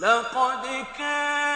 لقد كان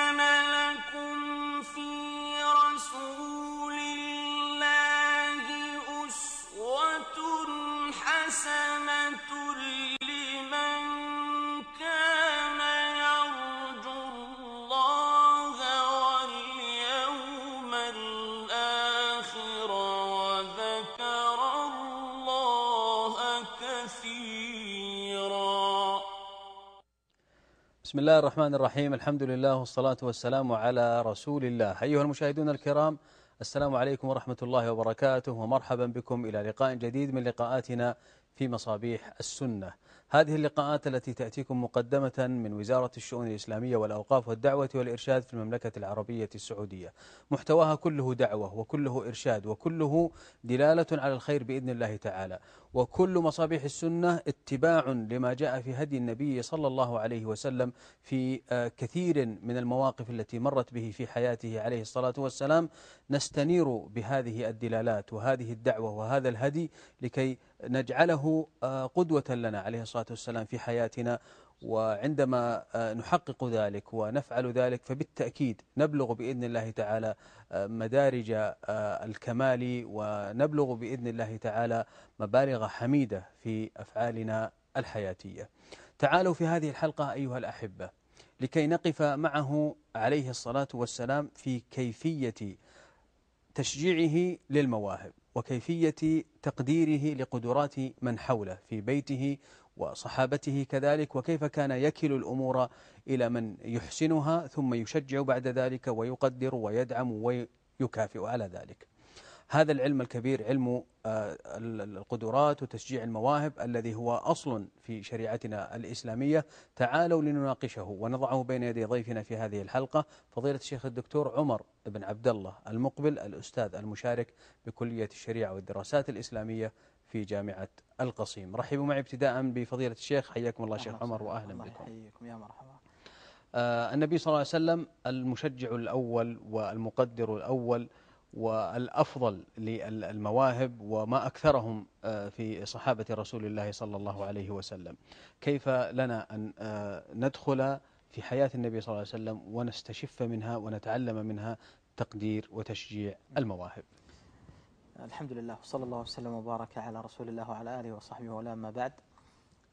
بسم الله الرحمن الرحيم. الحمد لله والصلاة والسلام على رسول الله. أيها المشاهدون الكرام السلام عليكم ورحمة الله وبركاته ومرحبا بكم إلى لقاء جديد من لقاءاتنا في مصابيح السنة. هذه اللقاءات التي تأتيكم مقدمة من وزارة الشؤون الإسلامية والأوقاف والدعوة والإرشاد في المملكة العربية السعودية. محتواها كله دعوة وكله إرشاد وكله دلالة على الخير بإذن الله تعالى. وكل مصابيح السنة اتباع لما جاء في هدي النبي صلى الله عليه وسلم في آه، كثير من المواقف التي مرت به في حياته عليه الصلاة والسلام. نستنير بهذه الدلالات وهذه الدعوة وهذا الهدي لكي نجعله آه، قدوة لنا عليه الصلاة والسلام في حياتنا. وعندما آه، نحقق ذلك ونفعل ذلك فبالتأكيد نبلغ بإذن الله تعالى آه، مدارج الكمال ونبلغ بإذن الله تعالى مبالغ حميدة في أفعالنا الحياتية. تعالوا في هذه الحلقة أيها الأحبة لكي نقف معه عليه الصلاة والسلام في كيفية تشجيعه للمواهب وكيفية تقديره لقدرات من حوله في بيته وصحابته كذلك وكيف كان يكل الأمور إلى من يحسنها ثم يشجع بعد ذلك ويقدر ويدعم ويكافئ على ذلك. هذا العلم الكبير علم آه، القدرات وتشجيع المواهب الذي هو أصل في شريعتنا الإسلامية. تعالوا لنناقشه ونضعه بين يدي ضيفنا في هذه الحلقة فضيلة الشيخ الدكتور عمر بن عبد الله المقبل الأستاذ المشارك بكلية الشريعة والدراسات الإسلامية في جامعة القصيم. رحبوا معي ابتداء بفضيلة الشيخ. حياكم الله شيخ عمر وأهلا الله بكم. يحييكم يا مرحبا. آه، النبي صلى الله عليه وسلم المشجع الأول والمقدر الأول والأفضل للمواهب وما أكثرهم آه، في صحابة رسول الله صلى الله عليه وسلم. كيف لنا أن آه، ندخل في حياة النبي صلى الله عليه وسلم ونستشف منها ونتعلم منها تقدير وتشجيع المواهب؟ الحمد لله وصلى الله وسلم وبارك على رسول الله وعلى آله وصحبه ولا أما بعد.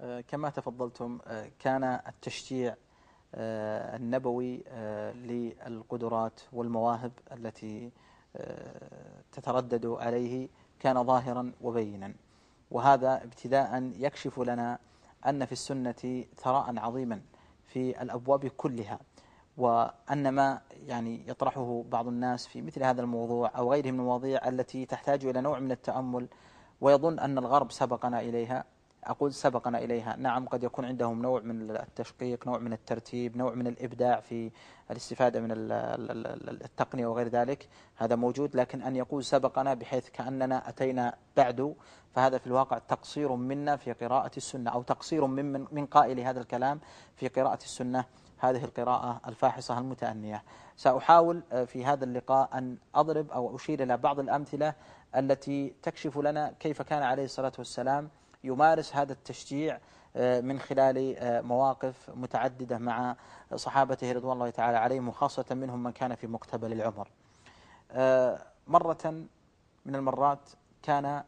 آه، كما تفضلتم كان التشجيع النبوي للقدرات والمواهب التي تتردد عليه كان ظاهرا وبينا. وهذا ابتداء يكشف لنا أن في السنة ثراء عظيما في الأبواب كلها وأن ما يعني يطرحه بعض الناس في مثل هذا الموضوع أو غيره من المواضيع التي تحتاج إلى نوع من التأمل ويظن أن الغرب سبقنا إليها. أقول سبقنا إليها. نعم قد يكون عندهم نوع من التشقيق نوع من الترتيب نوع من الإبداع في الاستفادة من ال- ال- ال- التقنية وغير ذلك. هذا موجود لكن أن يقول سبقنا بحيث كأننا أتينا بعد فهذا في الواقع تقصير منا في قراءة السنة أو تقصير من, من, من قائل هذا الكلام في قراءة السنة هذه القراءة الفاحصة المتأنية. سأحاول آه، في هذا اللقاء أن أضرب أو أشير إلى بعض الأمثلة التي تكشف لنا كيف كان عليه الصلاة والسلام يمارس هذا التشجيع آه، من خلال آه، مواقف متعددة مع صحابته رضوان الله تعالى عليهم وخاصة منهم من كان في مقتبل العمر. آه، مرة من المرات كان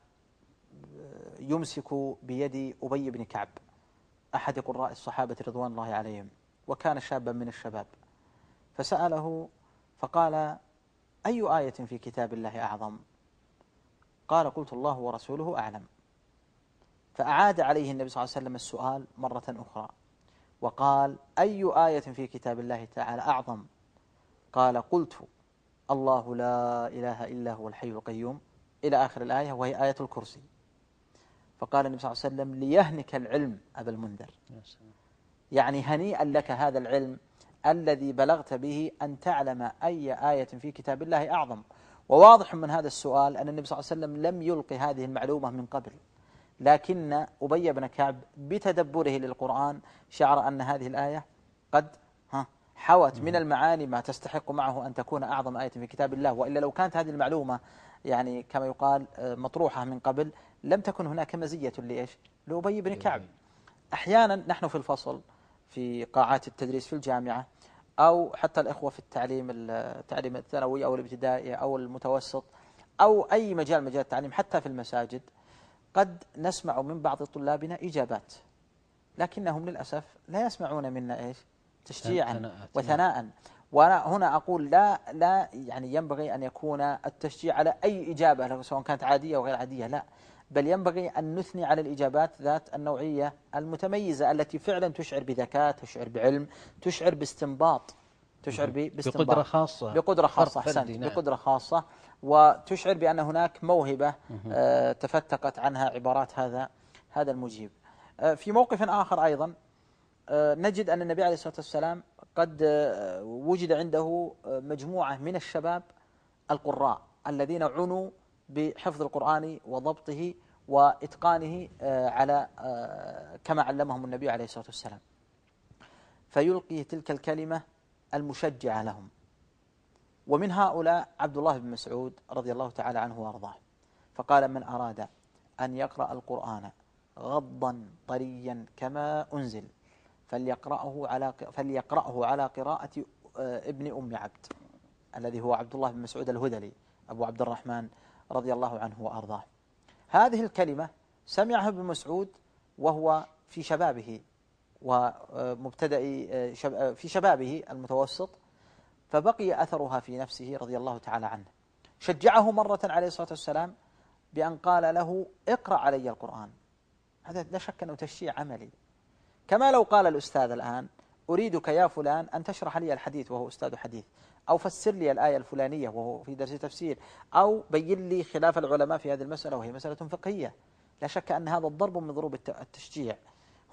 يمسك بيد أبي بن كعب أحد قراء الصحابة رضوان الله عليهم وكان شابا من الشباب. فسأله فقال أي آية في كتاب الله أعظم؟ قال قلت الله ورسوله أعلم. فأعاد عليه النبي صلى الله عليه وسلم السؤال مرة أخرى. وقال أي آية في كتاب الله تعالى أعظم؟ قال قلت الله لا إله إلا هو الحي القيوم. إلى آخر الآية وهي آية الكرسي. فقال النبي صلى الله عليه وسلم ليهنك العلم أبا المنذر. يعني هنيئا لك هذا العلم الذي بلغت به أن تعلم أي آية في كتاب الله أعظم. وواضح من هذا السؤال أن النبي صلى الله عليه وسلم لم يلقي هذه المعلومة من قبل. لكن أبي بن كعب بتدبره للقرآن شعر أن هذه الآية قد ها حوت من المعاني ما تستحق معه أن تكون أعظم آية في كتاب الله. وإلا لو كانت هذه المعلومة يعني كما يقال آه، مطروحة من قبل لم تكن هناك مزية لإيش؟ لأبي بن كعب. أحيانا نحن في الفصل في قاعات التدريس في الجامعة أو حتى الإخوة في التعليم التعليم الثانوي أو الابتدائي أو المتوسط أو أي مجال مجال التعليم حتى في المساجد قد نسمع من بعض طلابنا إجابات لكنهم للأسف لا يسمعون منا إيش؟ تشجيعا ثناء. وثناء. وأنا هنا أقول لا لا يعني ينبغي أن يكون التشجيع على أي إجابة سواء كانت عادية أو غير عادية لا. بل ينبغي أن نثني على الإجابات ذات النوعية المتميزة التي فعلا تشعر بذكاء تشعر بعلم تشعر باستنباط تشعر باستنباط. بقدرة خاصة. بقدرة خاصة أحسنت. نعم. بقدرة خاصة. وتشعر بأن هناك موهبة آه، تفتقت عنها عبارات هذا هذا المجيب. آه، في موقف آخر أيضا آه، نجد أن النبي عليه الصلاة والسلام قد وجد عنده مجموعة من الشباب القراء الذين عنوا بحفظ القرآن وضبطه وإتقانه على كما علمهم النبي عليه الصلاة والسلام. فيلقي تلك الكلمة المشجعة لهم. ومن هؤلاء عبد الله بن مسعود رضي الله تعالى عنه وأرضاه. فقال من أراد أن يقرأ القرآن غضا طريا كما أنزل فليقرأه على فليقرأه على قراءة آه، ابن أم عبد الذي هو عبد الله بن مسعود الهذلي أبو عبد الرحمن رضي الله عنه وأرضاه. هذه الكلمة سمعها ابن مسعود وهو في شبابه ومبتدأ آه، آه، في شبابه المتوسط فبقي أثرها في نفسه رضي الله تعالى عنه. شجعه مرة عليه الصلاة والسلام بأن قال له اقرأ علي القرآن. هذا لا شك أنه تشجيع عملي. كما لو قال الأستاذ الآن أريدك يا فلان أن تشرح لي الحديث وهو أستاذ حديث أو فسر لي الآية الفلانية وهو في درس تفسير أو بين لي خلاف العلماء في هذه المسألة وهي مسألة فقهية. لا شك أن هذا ضرب من ضروب الت- التشجيع.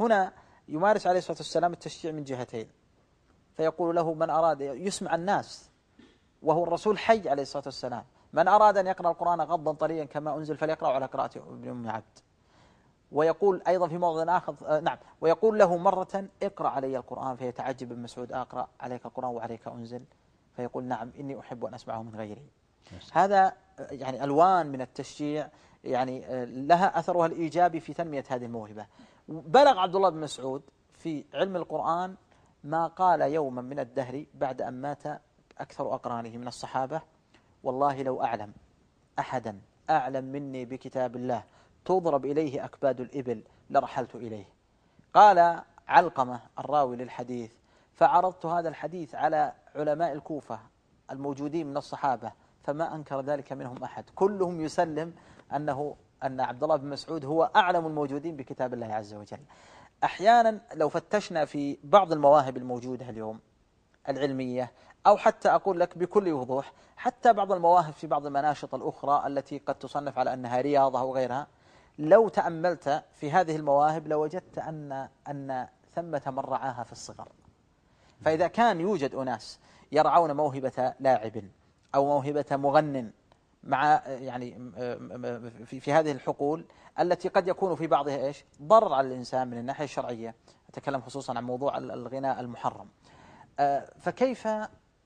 هنا يمارس عليه الصلاة والسلام التشجيع من جهتين. فيقول له من أراد يسمع الناس وهو الرسول حي عليه الصلاة والسلام. من أراد أن يقرأ القرآن غضا طريا كما أنزل فليقرأ على قراءة ابن أم عبد. ويقول أيضا في موضع آخر آه، نعم. ويقول له مرة اقرأ علي القرآن فيتعجب ابن مسعود أقرأ عليك القرآن وعليك أنزل. فيقول نعم إني أحب أن أسمعه من غيري. هذا آه، يعني ألوان من التشجيع يعني آه، لها أثرها الإيجابي في تنمية هذه الموهبة. بلغ عبد الله بن مسعود في علم القرآن ما قال يوما من الدهر بعد أن مات أكثر أقرانه من الصحابة. والله لو أعلم أحدا أعلم مني بكتاب الله تضرب إليه أكباد الإبل لرحلت إليه. قال علقمة الراوي للحديث فعرضت هذا الحديث على علماء الكوفة الموجودين من الصحابة فما أنكر ذلك منهم أحد. كلهم يسلم أنه أن عبد الله بن مسعود هو أعلم الموجودين بكتاب الله عز وجل. أحيانا لو فتشنا في بعض المواهب الموجودة اليوم العلمية أو حتى أقول لك بكل وضوح حتى بعض المواهب في بعض المناشط الأخرى التي قد تصنف على أنها رياضة أو غيرها لو تأملت في هذه المواهب لوجدت أن أن ثمة من رعاها في الصغر. فإذا كان يوجد أناس يرعون موهبة لاعب أو موهبة مغن مع يعني في في هذه الحقول التي قد يكون في بعضها إيش؟ ضرر على الإنسان من الناحية الشرعية، أتكلم خصوصا عن موضوع الغناء المحرم. آه، فكيف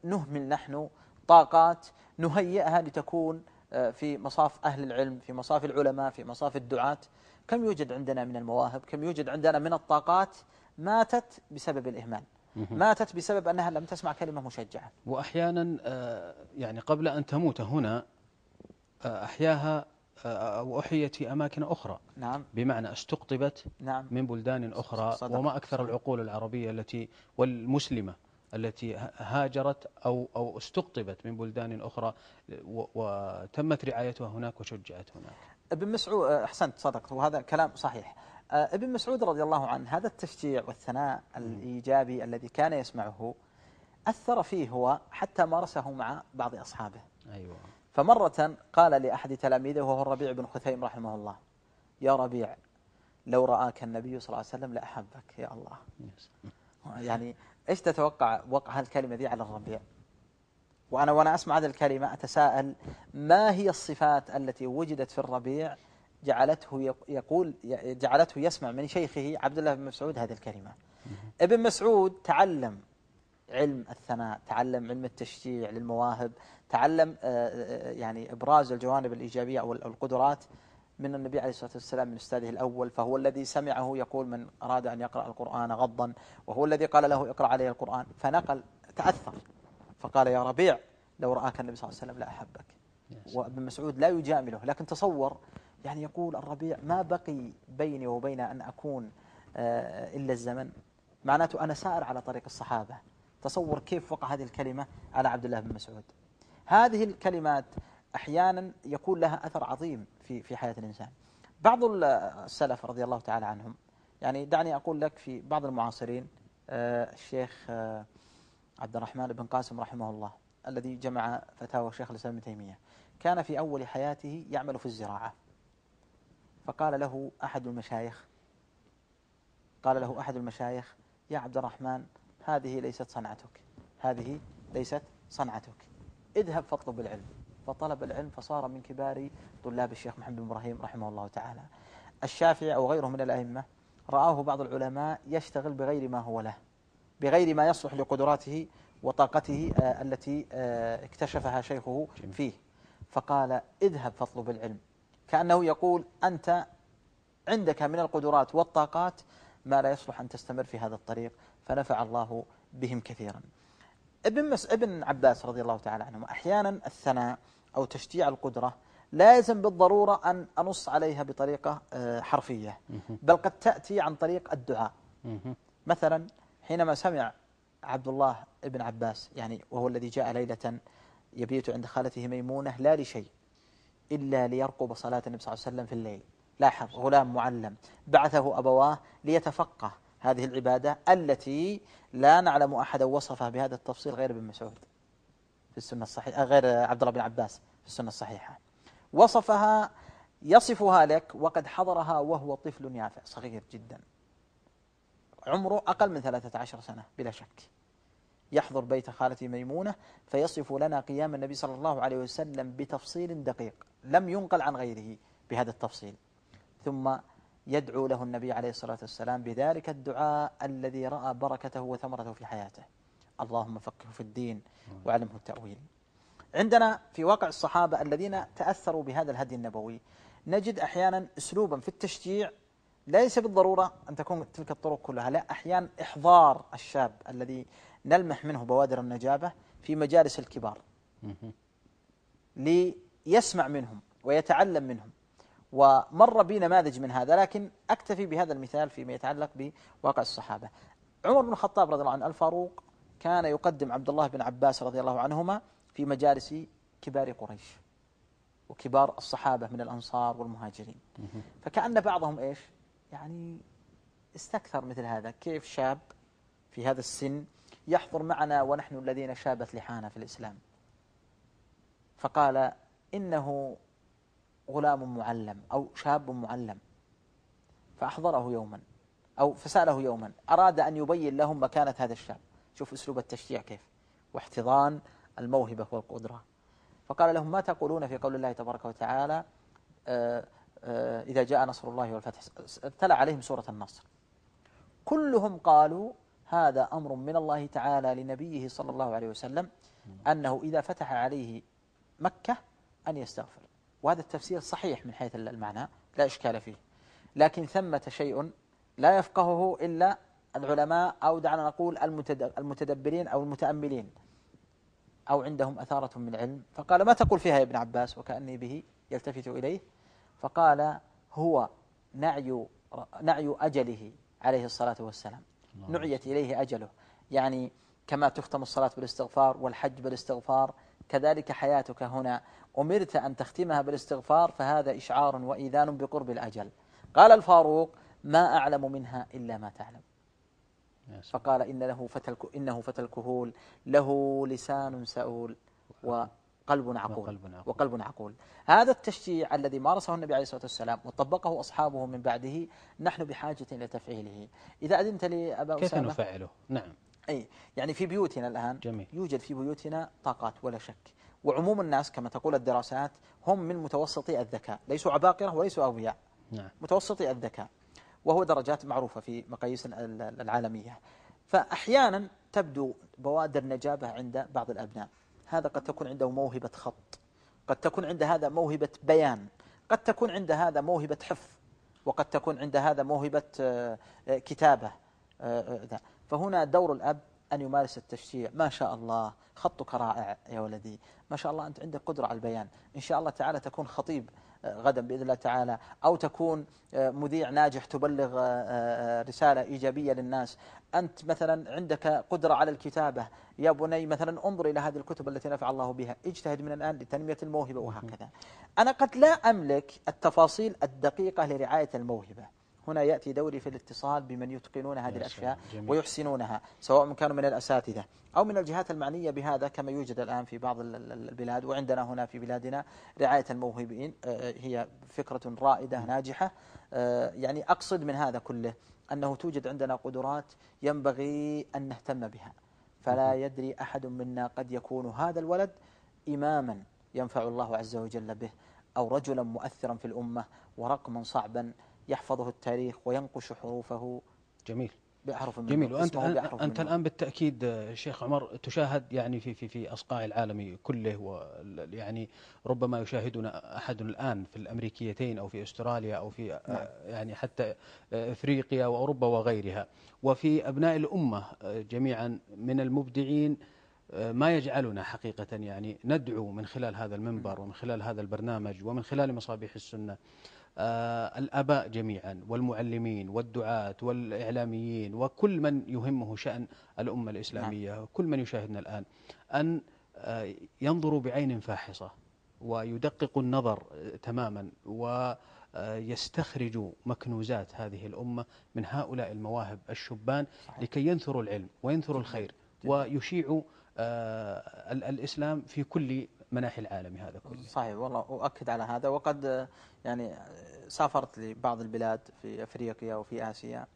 نهمل نحن طاقات نهيئها لتكون آه، في مصاف أهل العلم، في مصاف العلماء، في مصاف الدعاة، كم يوجد عندنا من المواهب، كم يوجد عندنا من الطاقات ماتت بسبب الإهمال. ماتت بسبب أنها لم تسمع كلمة مشجعة. وأحيانا آه، يعني قبل أن تموت هنا أحياها أو أحيت في أماكن أخرى. نعم. بمعنى استقطبت نعم. من بلدان أخرى صدق. وما أكثر العقول العربية التي والمسلمة التي هاجرت أو أو استقطبت من بلدان أخرى وتمت رعايتها هناك وشجعت هناك. ابن مسعود أحسنت صدقت وهذا كلام صحيح. آه، ابن مسعود رضي الله عنه هذا التشجيع والثناء الإيجابي الذي كان يسمعه أثر فيه هو حتى مارسه مع بعض أصحابه. أيوة. فمرة قال لأحد تلاميذه وهو الربيع بن خثيم رحمه الله يا ربيع لو رآك النبي صلى الله عليه وسلم لأحبك يا الله. يعني إيش تتوقع وقع هالكلمة ذي على الربيع؟ وأنا وأنا أسمع هذه الكلمة أتساءل ما هي الصفات التي وجدت في الربيع جعلته يق- يقول جعلته يسمع من شيخه عبد الله بن مسعود هذه الكلمة؟ ابن مسعود تعلم علم الثناء تعلم علم التشجيع للمواهب تعلم آه، آه، يعني إبراز الجوانب الإيجابية أو القدرات من النبي عليه الصلاة والسلام من أستاذه الأول. فهو الذي سمعه يقول من أراد أن يقرأ القرآن غضا وهو الذي قال له اقرأ عليه القرآن. فنقل تأثر. فقال يا ربيع لو رآك النبي صلى الله عليه وسلم لأحبك وابن مسعود لا يجامله لكن تصور يعني يقول الربيع ما بقي بيني وبين أن أكون آه، إلا الزمن؟ معناته أنا سائر على طريق الصحابة. تصور كيف وقع هذه الكلمة على عبد الله بن مسعود. هذه الكلمات أحيانا يكون لها أثر عظيم في في حياة الإنسان. بعض السلف رضي الله تعالى عنهم يعني دعني أقول لك في بعض المعاصرين آه، الشيخ آه، عبد الرحمن بن قاسم رحمه الله الذي جمع فتاوى شيخ الإسلام ابن تيمية كان في أول حياته يعمل في الزراعة. فقال له أحد المشايخ قال له أحد المشايخ يا عبد الرحمن هذه ليست صنعتك هذه ليست صنعتك. اذهب فاطلب العلم. فطلب العلم فصار من كبار طلاب الشيخ محمد بن إبراهيم رحمه الله تعالى. الشافعي أو غيره من الأئمة رآه بعض العلماء يشتغل بغير ما هو له بغير ما يصلح لقدراته وطاقته آه التي آه اكتشفها شيخه فيه. فقال اذهب فاطلب العلم. كأنه يقول أنت عندك من القدرات والطاقات ما لا يصلح أن تستمر في هذا الطريق فنفع الله بهم كثيرا. ابن مس ابن عباس رضي الله تعالى عنهما أحيانا الثناء أو تشجيع القدرة لا يلزم بالضرورة أن أنص عليها بطريقة آه، حرفية. بل قد تأتي عن طريق الدعاء. مثلا حينما سمع عبد الله ابن عباس يعني وهو الذي جاء ليلة يبيت عند خالته ميمونة لا لشيء إلا ليرقب صلاة النبي صلى الله عليه وسلم في الليل لاحظ غلام معلم بعثه أبواه ليتفقه. هذه العبادة التي لا نعلم أحدا وصفها بهذا التفصيل غير ابن مسعود في السنة الصحيحة غير عبد الله بن عباس في السنة الصحيحة. وصفها يصفها لك وقد حضرها وهو طفل يافع صغير جدا. عمره أقل من 13 سنة بلا شك. يحضر بيت خالتي ميمونة فيصف لنا قيام النبي صلى الله عليه وسلم بتفصيل دقيق لم ينقل عن غيره بهذا التفصيل. ثم يدعو له النبي عليه الصلاة والسلام بذلك الدعاء الذي رأى بركته وثمرته في حياته. اللهم فقهه في الدين وعلمه التأويل. عندنا في واقع الصحابة الذين تأثروا بهذا الهدي النبوي نجد أحيانا أسلوبا في التشجيع ليس بالضرورة أن تكون تلك الطرق كلها لا أحيانا إحضار الشاب الذي نلمح منه بوادر النجابة في مجالس الكبار. ليسمع منهم ويتعلم منهم. ومر بي نماذج من هذا لكن أكتفي بهذا المثال فيما يتعلق بواقع الصحابة. عمر بن الخطاب رضي الله عنه الفاروق كان يقدم عبد الله بن عباس رضي الله عنهما في مجالس كبار قريش وكبار الصحابة من الأنصار والمهاجرين. فكأن بعضهم إيش؟ يعني استكثر مثل هذا. كيف شاب في هذا السن يحضر معنا ونحن الذين شابت لحانا في الإسلام؟ فقال إنه غلام معلم أو شاب معلم. فأحضره يوما أو فسأله يوما أراد أن يبين لهم مكانة هذا الشاب. شوف أسلوب التشجيع كيف واحتضان الموهبة والقدرة. فقال لهم ما تقولون في قول الله تبارك وتعالى آه، آه، إذا جاء نصر الله والفتح؟ تلا عليهم سورة النصر. كلهم قالوا هذا أمر من الله تعالى لنبيه صلى الله عليه وسلم أنه إذا فتح عليه مكة أن يستغفر. وهذا التفسير صحيح من حيث المعنى لا إشكال فيه. لكن ثمة شيء لا يفقهه إلا العلماء أو دعنا نقول المتدبرين أو المتأملين. أو عندهم أثارة من علم فقال ما تقول فيها يا ابن عباس؟ وكأني به يلتفت إليه. فقال هو نعي نعي أجله عليه الصلاة والسلام. نعيت إليه أجله. يعني كما تختم الصلاة بالاستغفار والحج بالاستغفار كذلك حياتك هنا. أمرت أن تختمها بالاستغفار فهذا إشعار وإيذان بقرب الأجل. قال الفاروق ما أعلم منها إلا ما تعلم. فقال إن له فتى إنه فتى الكهول له لسان سؤول وقلب عقول. وقلب عقول. هذا التشجيع الذي مارسه النبي عليه الصلاة والسلام وطبقه أصحابه من بعده نحن بحاجة إلى تفعيله إذا أذنت لي أبا كيف أسامة؟ نفعله؟ نعم. أي يعني في بيوتنا الآن جميل. يوجد في بيوتنا طاقات ولا شك. وعموم الناس كما تقول الدراسات هم من متوسطي الذكاء. ليسوا عباقرة وليسوا أغبياء. نعم. متوسطي الذكاء. وهو درجات معروفة في مقاييس العالمية. فأحيانا تبدو بوادر نجابة عند بعض الأبناء. هذا قد تكون عنده موهبة خط. قد تكون عند هذا موهبة بيان. قد تكون عند هذا موهبة حفظ. وقد تكون عند هذا موهبة آه، آه، كتابة آه، فهنا دور الأب أن يمارس التشجيع. ما شاء الله خطك رائع يا ولدي. ما شاء الله أنت عندك قدرة على البيان. إن شاء الله تعالى تكون خطيب غدا بإذن الله تعالى. أو تكون مذيع ناجح تبلغ رسالة إيجابية للناس. أنت مثلا عندك قدرة على الكتابة. يا بني مثلا انظر إلى هذه الكتب التي نفع الله بها. اجتهد من الآن لتنمية الموهبة. وهكذا. أنا قد لا أملك التفاصيل الدقيقة لرعاية الموهبة. هنا يأتي دوري في الاتصال بمن يتقنون هذه الأشياء جميل. ويحسنونها سواء كانوا من الأساتذة أو من الجهات المعنية بهذا كما يوجد الآن في بعض البلاد وعندنا هنا في بلادنا رعاية الموهوبين آه، هي فكرة رائدة ناجحة آه، يعني أقصد من هذا كله أنه توجد عندنا قدرات ينبغي أن نهتم بها. فلا يدري أحد منا قد يكون هذا الولد إماما ينفع الله عز وجل به أو رجلا مؤثرا في الأمة ورقما صعبا يحفظه التاريخ وينقش حروفه. جميل. بأحرف منه. جميل. وأنت أنت الآن بالتأكيد شيخ عمر تشاهد يعني في في في أصقاع العالم كله ويعني ربما يشاهدنا أحد الآن في الأمريكيتين أو في أستراليا أو في نعم. يعني حتى إفريقيا وأوروبا وغيرها. وفي أبناء الأمة جميعا من المبدعين ما يجعلنا حقيقة يعني ندعو من خلال هذا المنبر ومن خلال هذا البرنامج ومن خلال مصابيح السنة. الآباء جميعا والمعلمين والدعاة والإعلاميين وكل من يهمه شأن الأمة الإسلامية نعم. كل من يشاهدنا الآن أن آه، ينظروا بعين فاحصة ويدققوا النظر تماما ويستخرجوا مكنوزات هذه الأمة من هؤلاء المواهب الشبان صحيح. لكي ينثروا العلم وينثروا الخير ويشيعوا آه، الإسلام في كل مناحي العالم هذا كله. صحيح والله أؤكد على هذا. وقد يعني سافرت لبعض البلاد في أفريقيا وفي آسيا.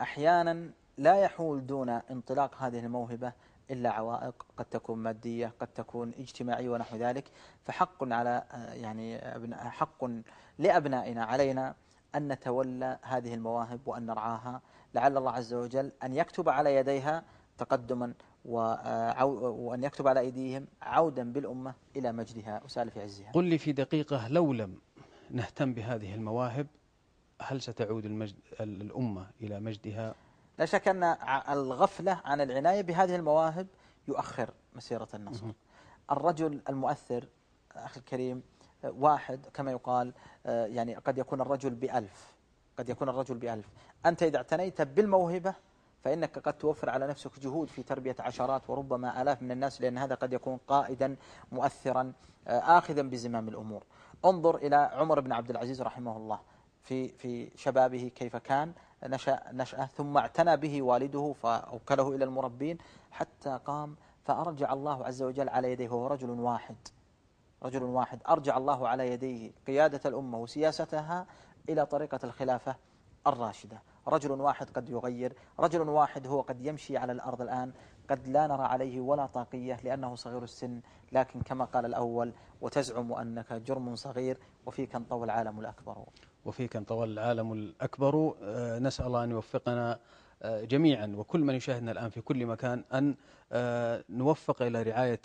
أحيانا لا يحول دون انطلاق هذه الموهبة إلا عوائق قد تكون مادية قد تكون اجتماعية ونحو ذلك. فحق على يعني حق لأبنائنا علينا أن نتولى هذه المواهب وأن نرعاها. لعل الله عز وجل أن يكتب على يديها تقدما وأن يكتب على أيديهم عودا بالأمة إلى مجدها وسالف عزها. قل لي في دقيقة لو لم نهتم بهذه المواهب هل ستعود المجد الأمة إلى مجدها؟ لا شك أن الغفلة عن العناية بهذه المواهب يؤخر مسيرة النصر. الرجل المؤثر أخي الكريم واحد كما يقال يعني قد يكون الرجل بألف قد يكون الرجل بألف. أنت إذا اعتنيت بالموهبة فإنك قد توفر على نفسك جهود في تربية عشرات وربما آلاف من الناس لأن هذا قد يكون قائدا مؤثرا آه، آخذا بزمام الأمور. انظر إلى عمر بن عبد العزيز رحمه الله في في شبابه كيف كان نشأ نشأة ثم اعتنى به والده فأوكله إلى المربين حتى قام فأرجع الله عز وجل على يديه وهو رجل واحد رجل واحد. أرجع الله على يديه قيادة الأمة وسياستها إلى طريقة الخلافة الراشدة. رجل واحد قد يغير رجل واحد هو قد يمشي على الأرض الآن قد لا نرى عليه ولا طاقية لأنه صغير السن. لكن كما قال الأول وتزعم أنك جرم صغير وفيك انطوى العالم الأكبر. وفيك انطوى العالم الأكبر. آه، نسأل الله أن يوفقنا آه، جميعا وكل من يشاهدنا الآن في كل مكان أن آه، نوفق إلى رعاية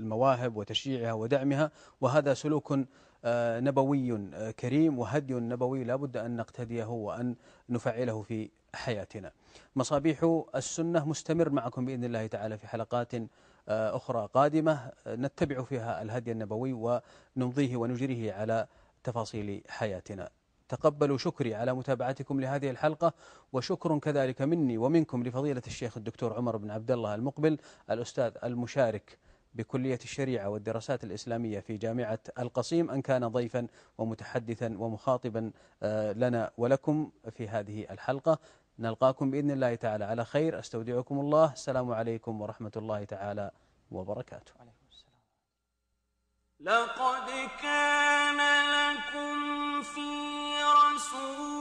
المواهب وتشجيعها ودعمها. وهذا سلوك نبوي آه، كريم وهدي نبوي لا بد أن نقتديه وأن نفعله في حياتنا. مصابيح السنة مستمر معكم بإذن الله تعالى في حلقات آه، أخرى قادمة. نتبع فيها الهدي النبوي ونمضيه ونجريه على تفاصيل حياتنا. تقبلوا شكري على متابعتكم لهذه الحلقة وشكر كذلك مني ومنكم لفضيلة الشيخ الدكتور عمر بن عبد الله المقبل الأستاذ المشارك بكلية الشريعة والدراسات الإسلامية في جامعة القصيم أن كان ضيفا ومتحدثا ومخاطبا آه، لنا ولكم في هذه الحلقة. نلقاكم بإذن الله تعالى على خير. أستودعكم الله. السلام عليكم ورحمة الله تعالى وبركاته. لقد كان لكم في رسول